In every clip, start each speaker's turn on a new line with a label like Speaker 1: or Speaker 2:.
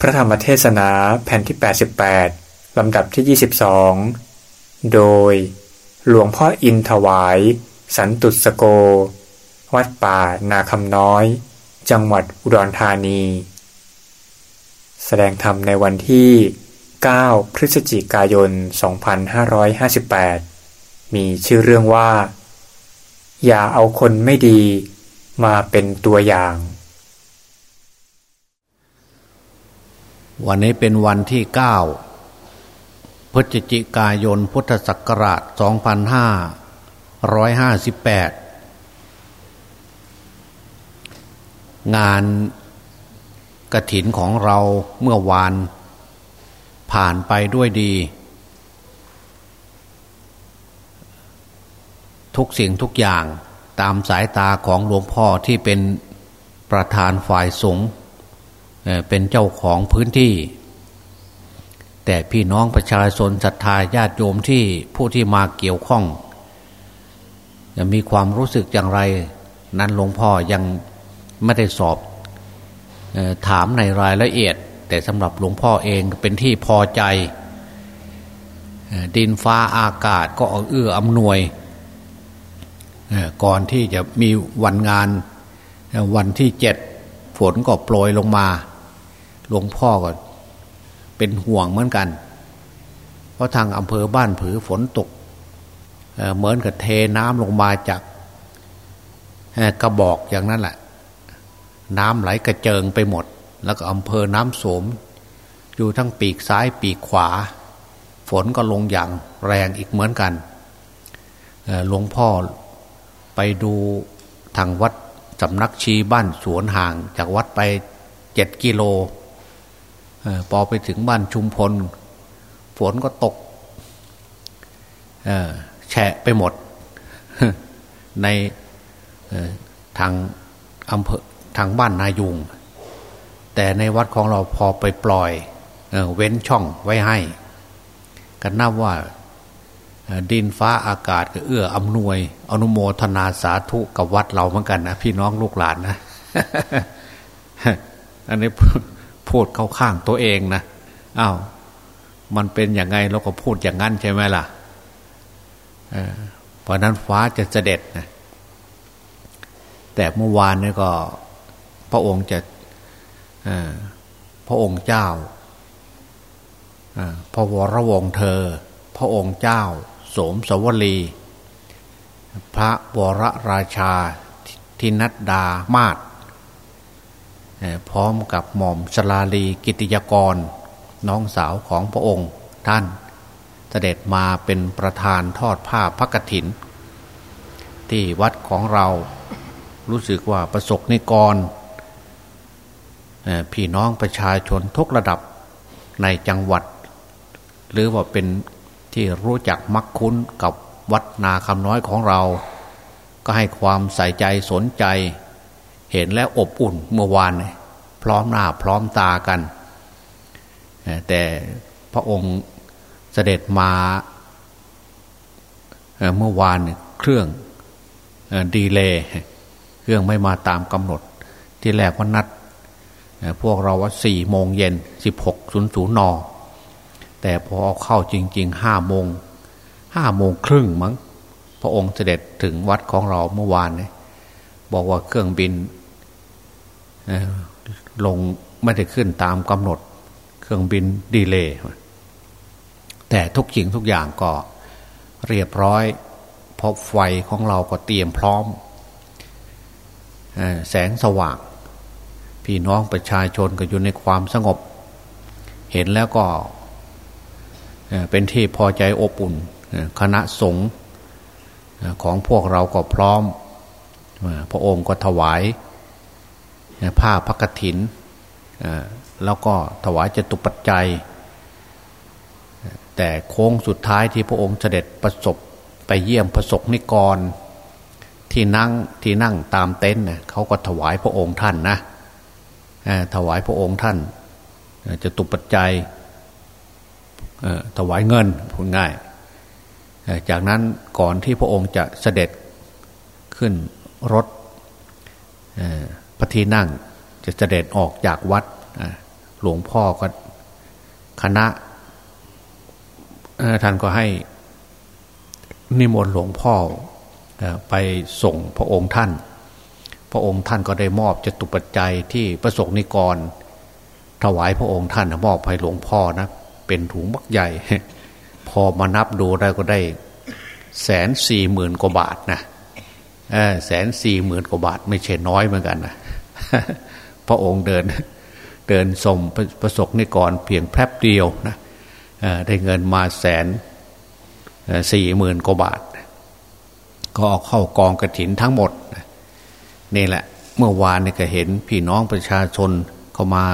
Speaker 1: พระธรรมเทศนาแผ่นที่ 88 ลำดับที่ 22 โดย หลวงพ่ออินถวาย สันตุสโก วัดป่านาคำน้อย จังหวัดอุดรธานี แสดงธรรมในวันที่ 9 พฤศจิกายน 2558 มีชื่อเรื่องว่า อย่าเอาคนไม่ดีมาเป็นตัวอย่าง
Speaker 2: วันนี้เป็นวันที่เก้าพฤศจิกายนพุทธศักราช 2558 งานกระถินของเราเมื่อวานผ่านไปด้วยดี ทุกสิ่งทุกอย่างตามสายตาของหลวงพ่อที่เป็นประธานฝ่ายสงฆ์ เป็นเจ้าของพื้นที่ แต่พี่น้องประชาชนศรัทธาญาติโยมที่ผู้ที่มาเกี่ยวข้องจะมีความรู้สึกอย่างไร นั้นหลวงพ่อยังไม่ได้สอบถามในรายละเอียด แต่สำหรับหลวงพ่อเองเป็นที่พอใจ ดินฟ้าอากาศก็เอื้ออำนวย ก่อนที่จะมีวันงานวันที่เจ็ดฝนก็โปรยลงมา หลวงพ่อก็เป็นห่วงเหมือนกัน เพราะทางอำเภอบ้านผือฝนตกเเหมือนกับเทน้ำลงมาจากกระบอกอย่างนั้นแหละ น้ำไหลกระเจิงไปหมด แล้วก็อำเภอน้ำโสม อยู่ทั้งปีกซ้ายปีกขวา ฝนก็ลงอย่างแรงอีกเหมือนกันหลวงพ่อไปดูทางวัดสำนักชีบ้านสวนห่างจากวัดไปเจ็ดกิโล พอไปถึงบ้านชุมพลฝนก็ตกแฉะไปหมด ในทางอำเภอทางบ้านนายุง แต่ในวัดของเราพอไปปล่อยเว้นช่องไว้ให้กันนับว่าดินฟ้าอากาศก็เอื้ออำนวย อนุโมทนาสาธุกับวัดเราเหมือนกันนะพี่น้องลูกหลานนะ อันนี้ พูดเข้าข้างตัวเองนะอา้าวมันเป็นอย่างไงเราก็พูดอย่างนั้นใช่ไหมล่ะเพราะนั้นฟ้าจะเสด็จนะแต่เมื่อวานนี่ก็ พระองค์จะพระองค์เจ้าพระวรวงเธอ พระองค์เจ้า โสมสวลี พระวรราชาทินัดดามาศ พร้อมกับหม่อมสลาลีกิติยกร น้องสาวของพระองค์ท่าน เสด็จมาเป็นประธานทอดผ้าพระกฐิน ที่วัดของเรารู้สึกว่าประสบนิกรพี่น้องประชาชนทุกระดับในจังหวัด หรือว่าเป็นที่รู้จักมักคุ้นกับวัดนาคำน้อยของเรา ก็ให้ความใส่ใจสนใจ เห็นแล้วอบอุ่นเมื่อวานพร้อมหน้าพร้อมตากัน แต่พระองค์เสด็จมาเมื่อวานเครื่องดีเลย์เครื่องไม่มาตามกำหนด ที่แรกว่านัดพวกเราว่าสี่โมงเย็นสิบหกศูนย์ศูนย์นอแต่พอเข้าจริงๆห้าโมงห้าโมงครึ่งมั้ง พระองค์เสด็จถึงวัดของเราเมื่อวานเนี่ยบอกว่าเครื่องบิน ลงไม่ได้ขึ้นตามกำหนด เครื่องบินดีเลย์แต่ทุกสิ่งทุกอย่างก็เรียบร้อยพราะไฟของเราก็เตรียมพร้อม แสงสว่าง พี่น้องประชาชนก็อยู่ในความสงบ เห็นแล้วก็เป็นที่พอใจอบอุ่น คณะสงฆ์ของพวกเราก็พร้อม พระองค์ก็ถวาย ผ้าพักถินแล้วก็ถวายจตุปัจจัย แต่โค้งสุดท้ายที่พระองค์เสด็จประสบไปเยี่ยมประสบนิกร ที่นั่งที่นั่งตามเต็นท์เขาก็ถวายพระองค์ท่านนะถวายพระองค์ท่านจะตุปัจจัยถวายเงินพูดง่าย จากนั้นก่อนที่พระองค์จะเสด็จขึ้นรถ พระที่นั่งจะเสด็จออกจากวัดหลวงพ่อก็คณะท่านก็ให้นิมนต์หลวงพ่อไปส่งพระองค์ท่าน พระองค์ท่านก็ได้มอบจตุปัจจัยที่ประสงค์นิกร ถวายพระองค์ท่านมอบให้หลวงพ่อนะเป็นถุงบักใหญ่ พอมานับดูได้ก็ได้แสนสี่หมื่นกว่าบาทนะแสนสี่หมื่นกว่าบาท ไม่ใช่น้อยเหมือนกันนะ พระองค์เดินเดินสมประสบนิกรเพียงแป๊บเดียวนะได้เงินมาแสนสี่หมื่นกว่าบาท ก็เข้ากองกระถินทั้งหมด นี่แหละ เมื่อวานนี่ก็เห็นพี่น้องประชาชนเขามา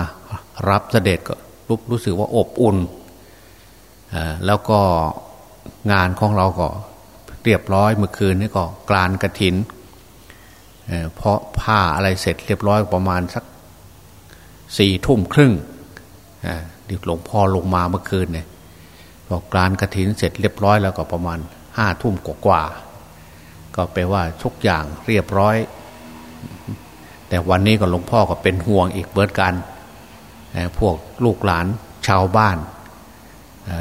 Speaker 2: รับเสด็จก็รู้รู้สึกว่าอบอุ่น แล้วก็งานของเราก็เรียบร้อยเมื่อคืนนี่ก็กลานกระถิน เพราะผ้าอะไรเสร็จเรียบร้อยประมาณสักสี่ทุ่มครึ่งดิหลวงพ่อลงมาเมื่อคืนเนี่ยพอกลานกระถินเสร็จเรียบร้อยแล้วก็ประมาณห้าทุ่มกว่าก็แปลว่าทุกอย่างเรียบร้อย แต่วันนี้ก็หลวงพ่อก็เป็นห่วงอีกเบิดกันพวกลูกหลานชาวบ้าน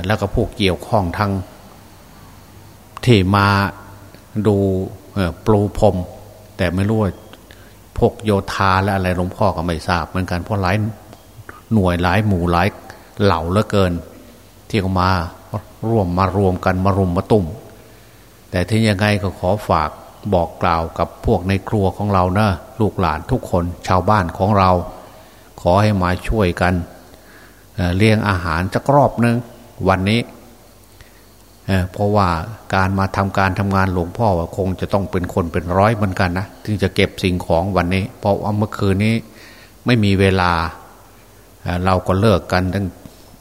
Speaker 2: แล้วก็พวกเกี่ยวข้องทางที่มาดูปลูพรม แต่ไม่รู้ว่าพวกโยธาและอะไรหลวงพ่อก็ไม่ทราบเหมือนกันเพราะหลายหน่วยหลายหมู่หลายเหล่าเหลือเกิน ที่เขามาร่วมมารวมกันมารุมมาตุ่มแต่ที่ยังไงก็ขอฝากบอกกล่าวกับพวกในครัวของเรานะลูกหลานทุกคนชาวบ้านของเรา ขอให้มาช่วยกันเลี้ยงอาหารจะกรอบนึงวันนี้ เพราะว่าการมาทำการทำงานหลวงพ่อคงจะต้องเป็นคนเป็นร้อยเหมือนกันนะถึงจะเก็บสิ่งของวันนี้ เพราะว่าเมื่อคืนนี้ไม่มีเวลาเราก็เลิกกันตั้ง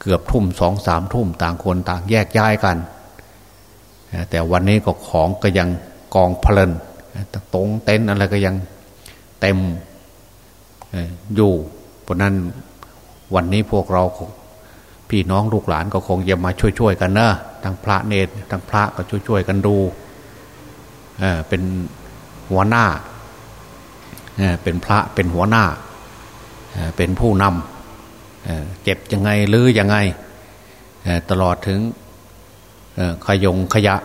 Speaker 2: เกือบทุ่มสองสามทุ่มต่างคนต่างแยกย้ายกัน แต่วันนี้ก็ของก็ยังกองเพลินตรงเต็นอะไรก็ยังเต็มอยู่เพราะนั้นวันนี้พวกเรา พี่น้องลูกหลานก็คงจะมาช่วยๆกันนะทั้งพระเนรทั้งพระก็ช่วยๆกันดูเอเป็นหัวหน้าเเป็นพระเป็นหัวหน้าเเป็นผู้นำเจ็บยังไงหรือยังไงตลอดถึงขยงขยะ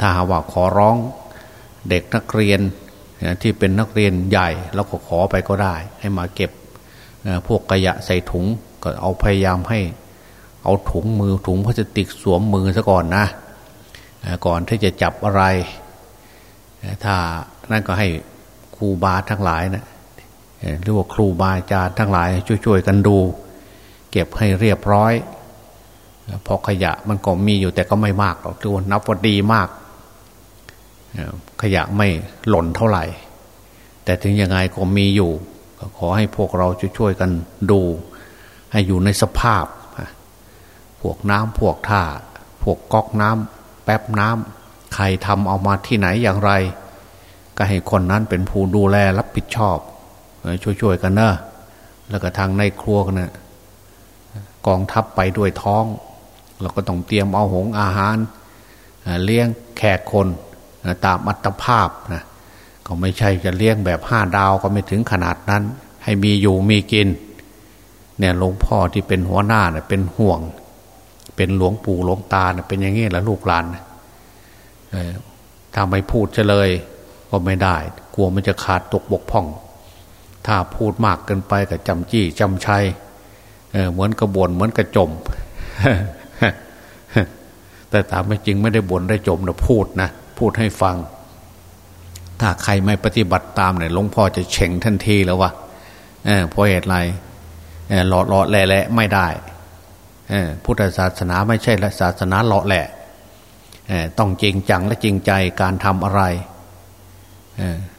Speaker 2: ถ้าหาว่าขอร้องเด็กนักเรียนที่เป็นนักเรียนใหญ่เราก็ขอไปก็ได้ ให้มาเก็บพวกขยะใส่ถุง ก็เอาพยายามให้ เอาถุงมือถุงพลาสติกสวมมือซะก่อนนะก่อนที่จะจับอะไร ถ้านั่นก็ให้ครูบาทั้งหลายนะหรือว่าครูบาอาจารย์ทั้งหลาย ช่วยๆกันดู เก็บให้เรียบร้อยพอขยะมันก็มีอยู่แต่ก็ไม่มากหรอกถือว่านับว่าดีมาก ขยะไม่หล่นเท่าไหร่ แต่ถึงยังไงก็มีอยู่ขอให้พวกเราช่วยๆกันดู ให้อยู่ในสภาพ พวกน้ำพวกท่า พวกก๊อกน้ำแป๊บน้ำใครทำเอามาที่ไหนอย่างไร ก็ให้คนนั้นเป็นผู้ดูแลรับผิดชอบ ช่วยๆกันเนอะแล้วก็ทางในครัวกันนะกองทัพไปด้วยท้อง เราก็ต้องเตรียมเอาหงอาหาร เลี้ยงแขกคนตามอัตภาพนะก็ไม่ใช่จะเลี้ยงแบบห้าดาวก็ไม่ถึงขนาดนั้น ให้มีอยู่มีกิน เนี่ยหลวงพ่อที่เป็นหัวหน้าเนี่ยเป็นห่วง เป็นหลวงปู่หลวงตาเนี่ยเป็นอย่างนี้แหละลูกหลานถ้าไม่พูดจะเลย ก็ไม่ได้ กลัวมันจะขาดตกบกพร่อง ถ้าพูดมากเกินไปกับจำจี้จำชัยเหมือนกระบวนเหมือนกระจม แต่ตามไม่จริงไม่ได้บ่นได้จมนะพูดนะพูดให้ฟัง ถ้าใครไม่ปฏิบัติตามเนี่ยหลวงพ่อจะเฉ่งทันทีแล้ววะเพราะเหตุไร หลอดหลอดแหละไม่ได้พุทธศาสนาไม่ใช่ศาสนาเลาะแหละต้องจริงจังและจริงใจการทำอะไร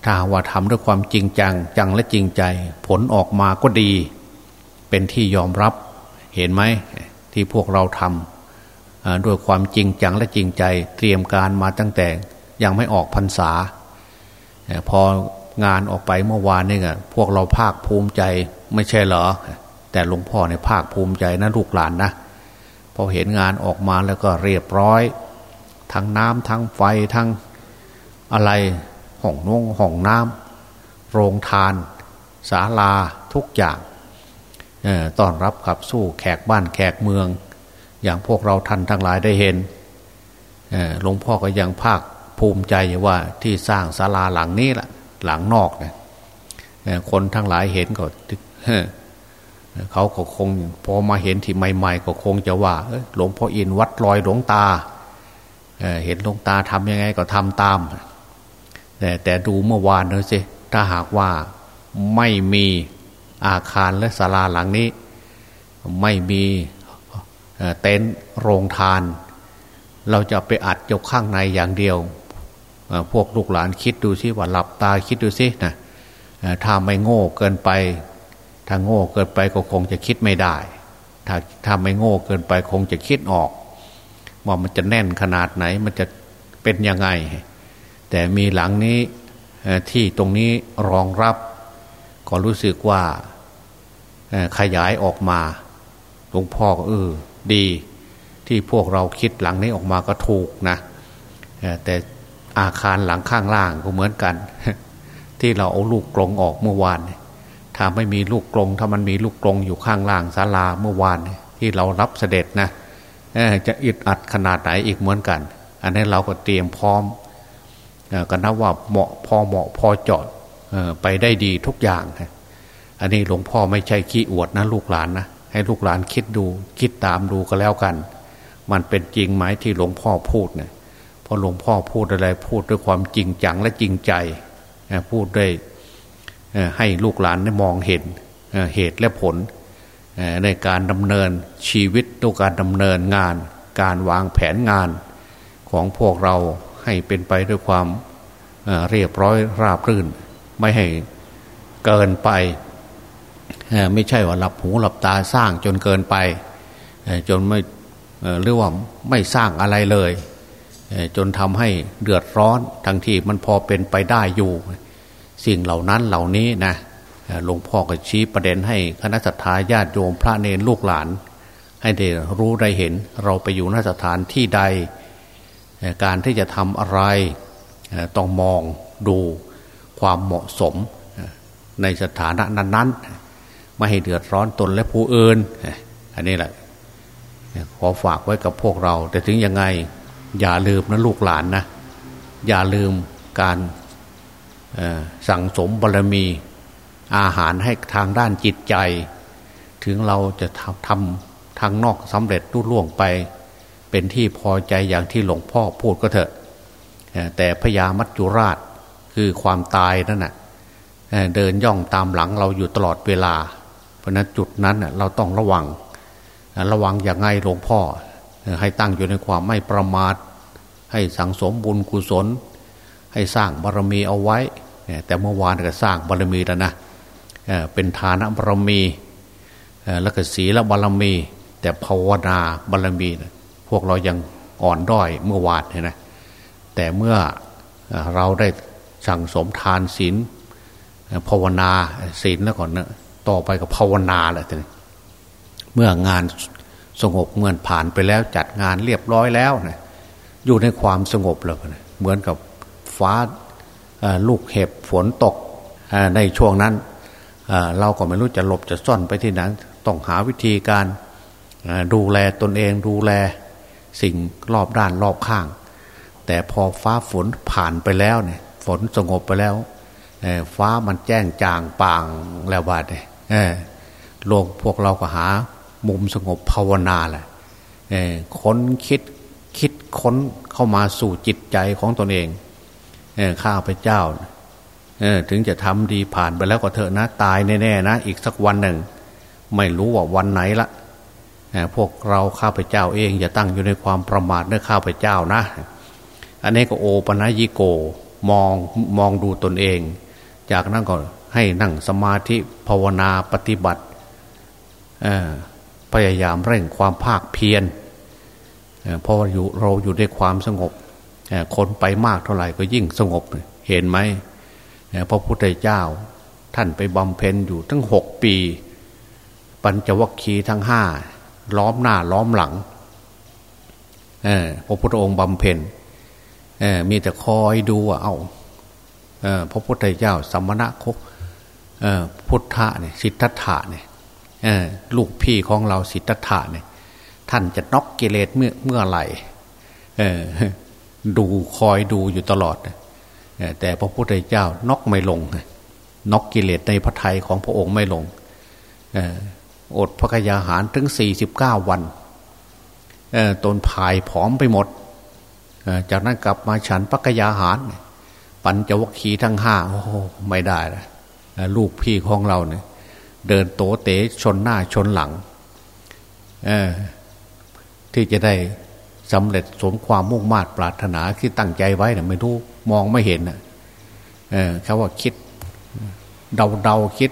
Speaker 2: ถ้าว่าทำด้วยความจริงจังจังและจริงใจ ผลออกมาก็ดี เป็นที่ยอมรับเห็นไหมที่พวกเราทำด้วยความจริงจังและจริงใจ เตรียมการมาตั้งแต่ยังไม่ออกพรรษา พองานออกไปเมื่อวานนี่ไงพวกเราภาคภูมิใจไม่ใช่เหรอ แต่หลวงพ่อในภาคภูมิใจนะลูกหลานนะพอเห็นงานออกมาแล้วก็เรียบร้อย ทั้งน้ำทั้งไฟทั้งอะไรห้องนุ่งห้องน้ำโรงทานศาลาทุกอย่างต้อนรับขับสู้แขกบ้านแขกเมือง อย่างพวกเราท่านทั้งหลายได้เห็นหลวงพ่อก็ยังภาคภูมิใจว่าที่สร้างศาลาหลังนี้แหละหลังนอกเนี่ยคนทั้งหลายเห็นก็ เขาก็คงพอมาเห็นที่ใหม่ ๆ ก็คงจะว่าหลวงพ่ออินวัดลอยหลวงตาเห็นหลวงตาทำยังไงก็ทำตาม แต่แต่ดูเมื่อวานเลยสิถ้าหากว่าไม่มีอาคารและศาลาหลังนี้ ไม่มีเต็นท์โรงทาน เราจะไปอัดยกข้างในอย่างเดียว พวกลูกหลานคิดดูสิว่าหลับตาคิดดูสินะถ้าไม่โง่เกินไป ถ้าโง่เกินไปก็คงจะคิดไม่ได้ ถ้าถ้าไม่โง่เกินไปคงจะคิดออก ว่ามันจะแน่นขนาดไหน มันจะเป็นยังไง แต่มีหลังนี้ที่ตรงนี้รองรับ ก็รู้สึกว่าขยายออกมาหลวงพ่อก็เออดี ที่พวกเราคิดหลังนี้ออกมาก็ถูกนะแต่อาคารหลังข้างล่างก็เหมือนกัน ที่เราเอาลูกกรงออกเมื่อวาน ถ้าไม่มีลูกกรงถ้ามันมีลูกกรงอยู่ข้างล่างศาลาเมื่อวานที่เรารับเสด็จนะจะอึดอัดขนาดไหนอีกเหมือนกัน อันนี้เราก็เตรียมพร้อมก็นับว่าเหมาะพอเหมาะพอจาะไปได้ดีทุกอย่าง อันนี้หลวงพ่อไม่ใช่ขี้อวดนะลูกหลานนะให้ลูกหลานคิดดูคิดตามดูก็แล้วกัน มันเป็นจริงไหมที่หลวงพ่อพูดเนี่ยพอหลวงพ่อพูดอะไรพูดด้วยความจริงจังและจริงใจ พูดด้วย ให้ลูกหลานได้มองเห็นเหตุและผลในการดำเนินชีวิตด้วการดำเนินงาน การวางแผนงานของพวกเราให้เป็นไปด้วยความเรียบร้อยราบรื่น ไม่ให้เกินไป ไม่ใช่ว่าหลับหูหลับตาสร้างจนเกินไป จนไม่เรียกว่าไม่สร้างอะไรเลย จนทำให้เดือดร้อนทั้งที่มันพอเป็นไปได้อยู่ สิ่งเหล่านั้นเหล่านี้นะหลวงพ่อก็ชี้ประเด็นให้คณะสัตยาญาติโยมพระเนรลูกหลาน ให้ได้รู้ได้เห็น เราไปอยู่นสถานที่ใด การที่จะทำอะไรต้องมองดูความเหมาะสมในสถานะนั้นๆ ไม่ให้เดือดร้อนตนและผู้อื่นอันนี้แหละขอฝากไว้กับพวกเรา แต่ถึงยังไงอย่าลืมนะลูกหลานนะอย่าลืมการ สั่งสมบารมีอาหารให้ทางด้านจิตใจ ถึงเราจะทำทำทางนอกสำเร็จรุ่ล่วงไป เป็นที่พอใจอย่างที่หลวงพ่อพูดก็เถอะ แต่พญามัจจุราชคือความตายนั่นแหะเดินย่องตามหลังเราอยู่ตลอดเวลา เพราะนั้นจุดนั้นเราต้องระวัง ระวังอย่างไงหลวงพ่อ ให้ตั้งอยู่ในความไม่ประมาท ให้สังสมบุญกุศล ให้สร้างบารมีเอาไว้ แต่เมื่อวานก็สร้างบารมีแล้วนะเป็นฐานบารมีแล้วก็ศีลบารมี แต่ภาวนาบารมีนะวกเรายังอ่อนด้อยเมื่อวานเห็นไหมแต่เมื่อเราได้สั่งสมทานศีลภาวนาศีลแล้วก่อนนะต่อไปกับภาวนาแหละทีนี้เมื่องานสงบเมื่อผ่านไปแล้วจัดงานเรียบร้อยแล้วนะอยู่ในความสงบแล้วนะเหมือนกับฟ้า ลูกเห็บฝนตกในช่วงนั้นเราก็ไม่รู้จะหลบจะซ่อนไปที่ไหนต้องหาวิธีการดูแลตนเองดูแลสิ่งรอบด้านรอบข้าง แต่พอฟ้าฝนผ่านไปแล้วเนี่ยฝนสงบไปแล้วฟ้ามันแจ้งจางปางแล้วว่าเนี่ยโลกพวกเราก็หามุมสงบภาวนาแหละค้นคิดคิดค้นเข้ามาสู่จิตใจของตนเอง ข้าพเจ้าถึงจะทำดีผ่านไปแล้วก็เถอะนะตายแน่ๆนะ อีกสักวันหนึ่ง ไม่รู้ว่าวันไหนละพวกเราข้าพเจ้าเอง อย่าตั้งอยู่ในความประมาทเนื้อข้าพเจ้านะ อันนี้ก็โอปัญิโกมองมองดูตนเอง จากนั้นก็ให้นั่งสมาธิภาวนาปฏิบัติพยายามเร่งความภาคเพียรเพราะอยู่เราอยู่ในความสงบ คนไปมากเท่าไหร่ก็ยิ่งสงบเห็นไหมพระพุทธเจ้า ท่านไปบำเพ็ญอยู่ทั้งหกปี ปัญจวัคคีย์ทั้งห้าล้อมหน้าล้อมหลังพระพุทธองค์บำเพ็ญมีแต่คอยดูว่าเอาพระพุทธเจ้าสมณะคกพุทธะเนี่ยสิทธัตถะเนี่ยลูกพี่ของเราสิทธัตถะเนี่ยท่านจะน็อกกิเลสเมื่อเมื่อไหร่ ดูคอยดูอยู่ตลอด แต่พระพุทธเจ้านอกไม่ลงนอกกิเลสในพระทัยของพระองค์ไม่ลงอดพระกยาหารถึงสี่สิบเก้าวันตนภายผอมไปหมด จากนั้นกลับมาฉันพระกยาหาร ปัญจวัคคีย์ทั้งห้าโอ้ไม่ได้ละลูกพี่ของเราเนี่ยเดินโตเตชนหน้าชนหลังที่จะได้ สำเร็จสมความมุ่งมา่ปรารถนาที่ตั้งใจไว้เนี่ยไม่รู้มองไม่เห็นนะเออเขาว่าคิดเดาเดาคิด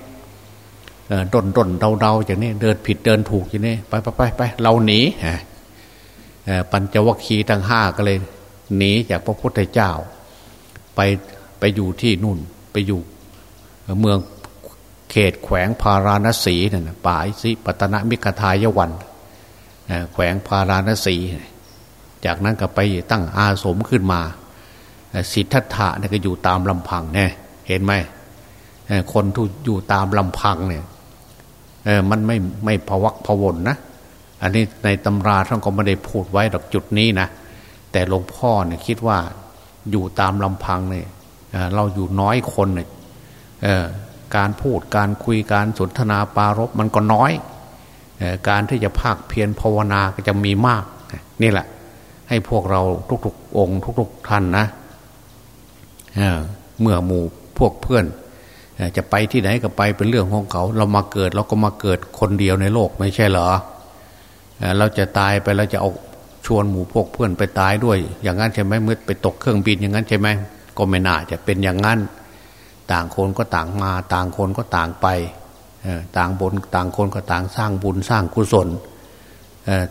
Speaker 2: ดนดนเดาเดาอย่างนี้เดินผิดเดินถูกอย่างนี้ไปไปไปไปเราหนีปัญจวัคคีย์ทั้งห้าก็เลยหนีจากพระพุทธเจ้า ไปไปอยู่ที่นู่นไปอยู่เมืองเขตแขวงพาราณสีนั่นป่าอิสิปตนะมิกทายวันแขวงพาราณสี จากนั้นก็ไปตั้งอาสมขึ้นมาสิทธัตถะเนี่ยก็อยู่ตามลำพังเนี่ยเห็นไหมคนที่อยู่ตามลำพังเนี่ยมันไม่ไม่พวักพวนนะ อันนี้ในตำราท่านก็ไม่ได้พูดไว้ดอกจุดนี้นะแต่หลวงพ่อเนี่ยคิดว่าอยู่ตามลำพังเนี่ยเราอยู่น้อยคนเนี่ยการพูดการคุยการสนทนาปารบมันก็น้อย การที่จะภาคเพียรภาวนาก็จะมีมากนี่แหละ ให้พวกเราทุกๆองค์ ทุกๆท่านนะเมื่อหมู่พวกเพื่อนจะไปที่ไหนก็ไปเป็นเรื่องของเขา เรามาเกิดเราก็มาเกิดคนเดียวในโลกไม่ใช่เหรอเราจะตายไปเราจะเอาชวนหมู่พวกเพื่อนไปตายด้วย อย่างนั้นใช่ไหมเมื่อไปตกเครื่องบินอย่างนั้นใช่ไหมก็ไม่น่าจะเป็นอย่างนั้น ต่างคนก็ต่างมา ต่างคนก็ต่างไปต่างบนต่างคนก็ต่างสร้างบุญสร้างกุศล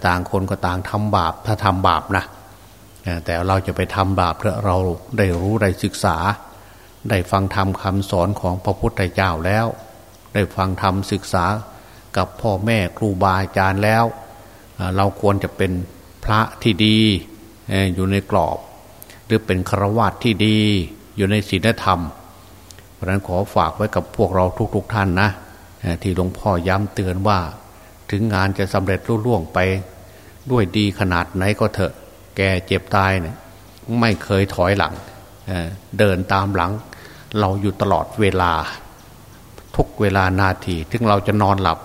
Speaker 2: ต่างคนก็ต่างทำบาปถ้าทำบาปนะแต่เราจะไปทำบาปเพราะเราได้รู้ได้ศึกษา ได้ฟังธรรมคำสอนของพระพุทธเจ้าแล้ว ได้ฟังธรรมศึกษากับพ่อแม่ครูบาอาจารย์แล้ว เราควรจะเป็นพระที่ดีอยู่ในกรอบ หรือเป็นฆราวาสที่ดีอยู่ในศีลธรรม เพราะนั้นขอฝากไว้กับพวกเราทุกๆทท่านนะที่หลวงพ่อย้ำเตือนว่า ถึงงานจะสำเร็จรุ่ล่วงไป ด้วยดีขนาดไหนก็เถอะ แกเจ็บตายเนี่ยไม่เคยถอยหลังเเดินตามหลัง เราอยู่ตลอดเวลา ทุกเวลานาที ถึงเราจะนอนหลับ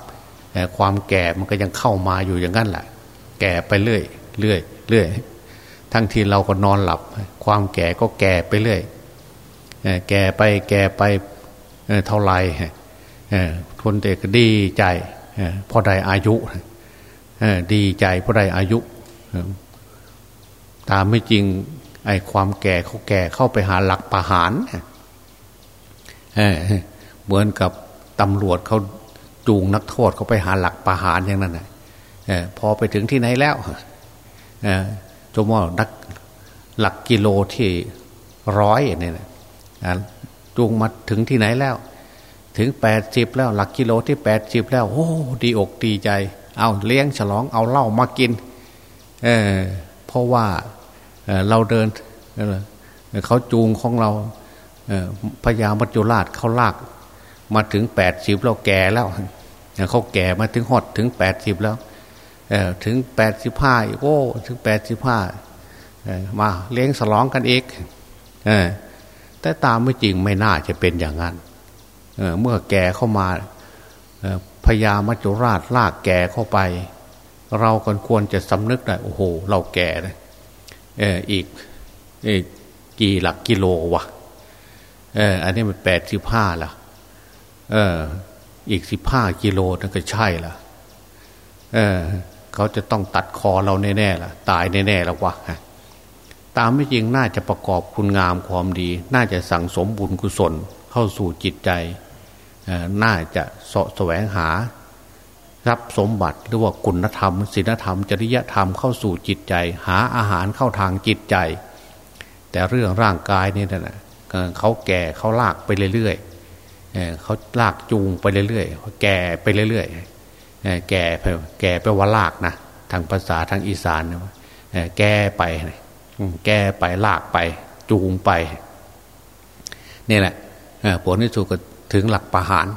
Speaker 2: ความแก่มันก็ยังเข้ามาอยู่อย่างนั้นแหละ แก่ไปเรื่อยเรื่อยเรื่อยทั้งที่เราก็นอนหลับ ความแก่ก็แก่ไปเรื่อยแก่ไปแก่ไปเท่าไรทนเด็กดีใจ พอได้อายุดีใจพอได้อายุ ตามไม่จริงไอ้ความแก่เขาแก่เข้าไปหาหลักประหารเหมือนกับตำรวจเขาจูงนักโทษเขาไปหาหลักประหารอย่างนั้นนะพอไปถึงที่ไหนแล้วจมว่านักหลักกิโลที่ร้อยเนี่ยจูงมาถึงที่ไหนแล้ว ถึงแปดสิบแล้วหลักกิโลที่แปดสิบแล้วโอ้ดีอกดีใจ เอาเลี้ยงฉลองเอาเหล้ามากินเออเพราะว่าเราเดินเขาจูงของเราพญามัจจุราชเขาลากมาถึงแปดสิบเราแก่แล้วเขาแก่มาถึงหอดถึงแปดสิบแล้วถึงแปดสิบห้าโอ้ถึงแปดสิบห้ามาเลี้ยงสลองกันอีกแต่ตามไม่จริงไม่น่าจะเป็นอย่างนั้น เมื่อแก่เข้ามาพญามัจจุราชลากแก่เข้าไป เราควรจะสำนึกได้โอ้โห เราแก่เลยเอออีกกี่หลักกิโลวะเอออันนี้มันแปดสิบห้าละเออ อีกสิบห้ากิโลนั่นก็ใช่ละเออ เขาจะต้องตัดคอเราแน่ๆล่ะ ตายแน่ๆแล้ววะตามไม่จริงน่าจะประกอบคุณงามความดี น่าจะสั่งสมบุญกุศลเข้าสู่จิตใจ น่าจะสะแสวงหารับสมบัติหรือว่าคุณธรรมศีลธรรม จริยธรรมเข้าสู่จิตใจ หาอาหารเข้าทางจิตใจ แต่เรื่องร่างกายนี่นะเขาแก่เขาลากไปเรื่อยๆเขาลากจูงไปเรื่อยๆแก่ไปเรื่อยๆแก่ไปแก่ไปว่าลากนะทางภาษาทางอีสานแก่ไปแก่ไปลากไปจูงไปนี่แหละผลที่สุดก็ ถึงหลักประหาร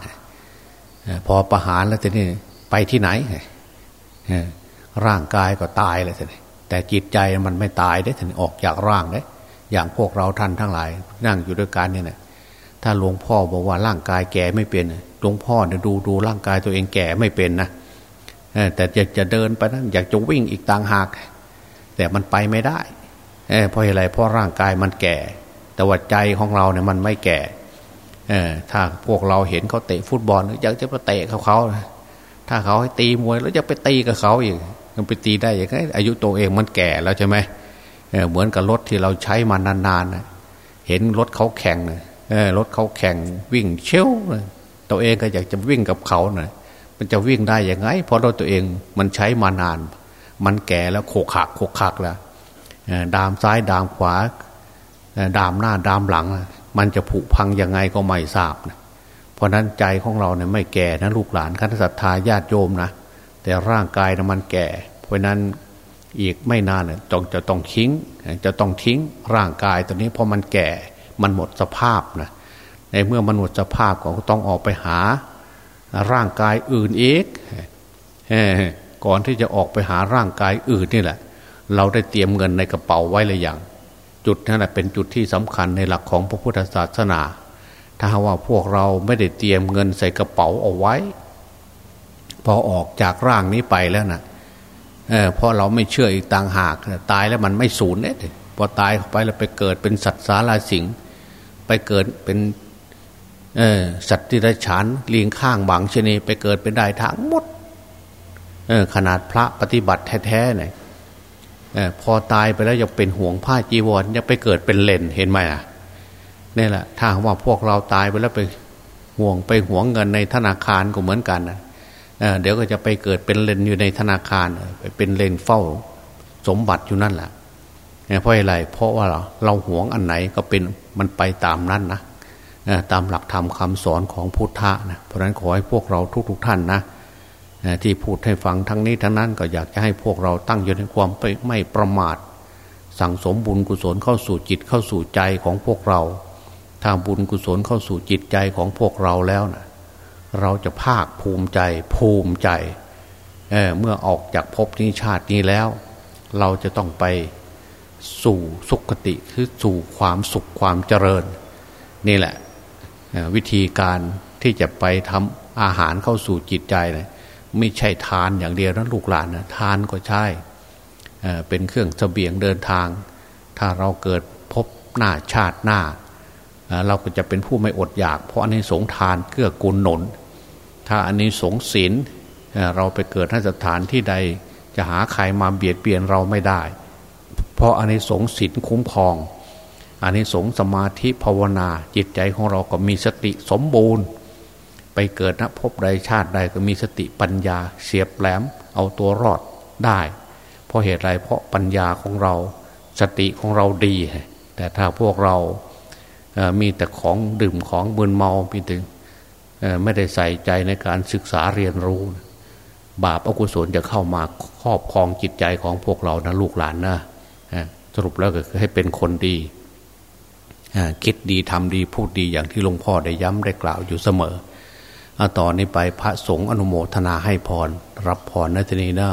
Speaker 2: พอประหารแล้วทีนี้ไปที่ไหนร่างกายก็ตายเลยท่านแต่จิตใจมันไม่ตายได้ท่านออกจากร่างได้อย่างพวกเราท่านทั้งหลาย นั่งอยู่ด้วยกันเนี่ยนะถ้าหลวงพ่อบอกว่าร่างกายแก่ไม่เป็นหลวงพ่อเนี่ยดูดูร่างกายตัวเองแก่ไม่เป็นนะแต่จะจะเดินไปนะอยากจะวิ่งอีกต่างหาก แต่มันไปไม่ได้เพราะอะไรเพราะร่างกายมันแก่ แต่ว่าใจของเราเนี่ยมันไม่แก่ ถ้าพวกเราเห็นเขาเตะฟุตบอลอยากจะไปเตะเขาเขาถ้าเขาให้ตีมวยแล้วจะไปตีกับเขาอีกมันไปตีได้ยังไงอายุตัวเองมันแก่แล้วใช่ไหมเหมือนกับรถที่เราใช้มานานๆเห็นรถเขาแข่งรถเขาแข่งวิ่งเชี่ยวตัวเองก็อยากจะวิ่งกับเขาเนะมันจะวิ่งได้ยังไง เพราะรถตัวเองมันใช้มานาน มันแก่แล้วโขกขักโขกขักแล้วดามซ้ายดามขวาดามหน้าดามหลัง มันจะผุพังยังไงก็ไม่ทราบนะเพราะนั้นใจของเราเนี่ยไม่แก่นะลูกหลานคณะสัตยาญาติโยมนะแต่ร่างกายนะมันแก่ เพราะนั้นอีกไม่นานเนี่ยต้องจะต้องทิ้ง จะต้องทิ้งร่างกายตัวนี้เพราะมันแก่มันหมดสภาพนะในเมื่อมันหมดสภาพก็ต้องออกไปหา ร่างกายอื่นอีกก่อนที่จะออกไปหาร่างกายอื่นนี่แหละ เราได้เตรียมเงินในกระเป๋าไว้เลยอย่าง จุดนั้นเป็นจุดที่สำคัญในหลักของพระพุทธศาสนา ถ้าว่าพวกเราไม่ได้เตรียมเงินใส่กระเป๋าเอาไว้ พอออกจากร่างนี้ไปแล้วนะเออพอเราไม่เชื่ออีกต่างหากตายแล้วมันไม่สูญเนี่ยพอตายไปแล้วไปเกิดเป็นสัตว์สาราสิงไปเกิดเป็นสัตว์ที่ไร้ฉานเลียงข้างบางชนีไปเกิดเป็นได้ทั้งหมดขนาดพระปฏิบัติแท้ๆเนี่ย พอตายไปแล้วยังเป็นห่วงผ้าจีวรยังไปเกิดเป็นเลนเห็นไหมอะนี่แหละ ถ้าว่าพวกเราตายไปแล้วไปห่วงไปห่วงเงินในธนาคารก็เหมือนกันนะเดี๋ยวก็จะไปเกิดเป็นเลนอยู่ในธนาคารไปเป็นเลนเฝ้าสมบัติอยู่นั่นแหละเพราะอะไร เพราะว่าเราเราหวงอันไหนก็เป็นมันไปตามนั้นนะตามหลักธรรมคาสอนของพุทธะนะเพราะฉะนั้นขอให้พวกเราทุกๆทท่านนะ ที่พูดให้ฟังทั้งนี้ทั้งนั้นก็อยากจะให้พวกเราตั้งอยู่ในความไม่ประมาท สั่งสมบุญกุศลเข้าสู่จิตเข้าสู่ใจของพวกเรา ถ้าบุญกุศลเข้าสู่จิตใจของพวกเราแล้วนะเราจะภาคภูมิใจภูมิใจเเมื่อออกจากภพนี้ชาตินี้แล้ว เราจะต้องไปสู่สุขติคือสู่ความสุขความเจริญ นี่แหละวิธีการที่จะไปทำอาหารเข้าสู่จิตใจนะ ไม่ใช่ทานอย่างเดียวนะลูกหลานนะทานก็ใช่เป็นเครื่องเสบียงเดินทาง ถ้าเราเกิดพบหน้าชาติหน้า เราก็จะเป็นผู้ไม่อดอยาก เพราะอันนี้สงทานเกื้อกูลหนนถ้าอันนี้สงศีลเราไปเกิดนสถานที่ใดจะหาใครมาเบียดเบียนเราไม่ได้ เพราะอันนี้สงศีลคุ้มครองอันนี้สงสมาธิภาวนาจิตใจของเราก็มีสติสมบูรณ์ ไปเกิดนะพบใดชาติใดก็มีสติปัญญาเสียบแหลม เอาตัวรอดได้ เพราะเหตุไรเพราะปัญญาของเราสติของเราดี แต่ถ้าพวกเรามีแต่ของดื่มของบืนเมาไปถึงไม่ได้ใส่ใจในการศึกษาเรียนรู้ บาปอกุศลจะเข้ามาครอบครองจิตใจของพวกเรานะลูกหลานนะสรุปแล้วก็คือให้เป็นคนดีคิดดีทำดีพูดดีอย่างที่หลวงพ่อได้ย้ำได้กล่าวอยู่เสมอ ต่อนนี้ไปพระสงฆ์อนุโมทนาให้พร รับพรในทีนี้นะ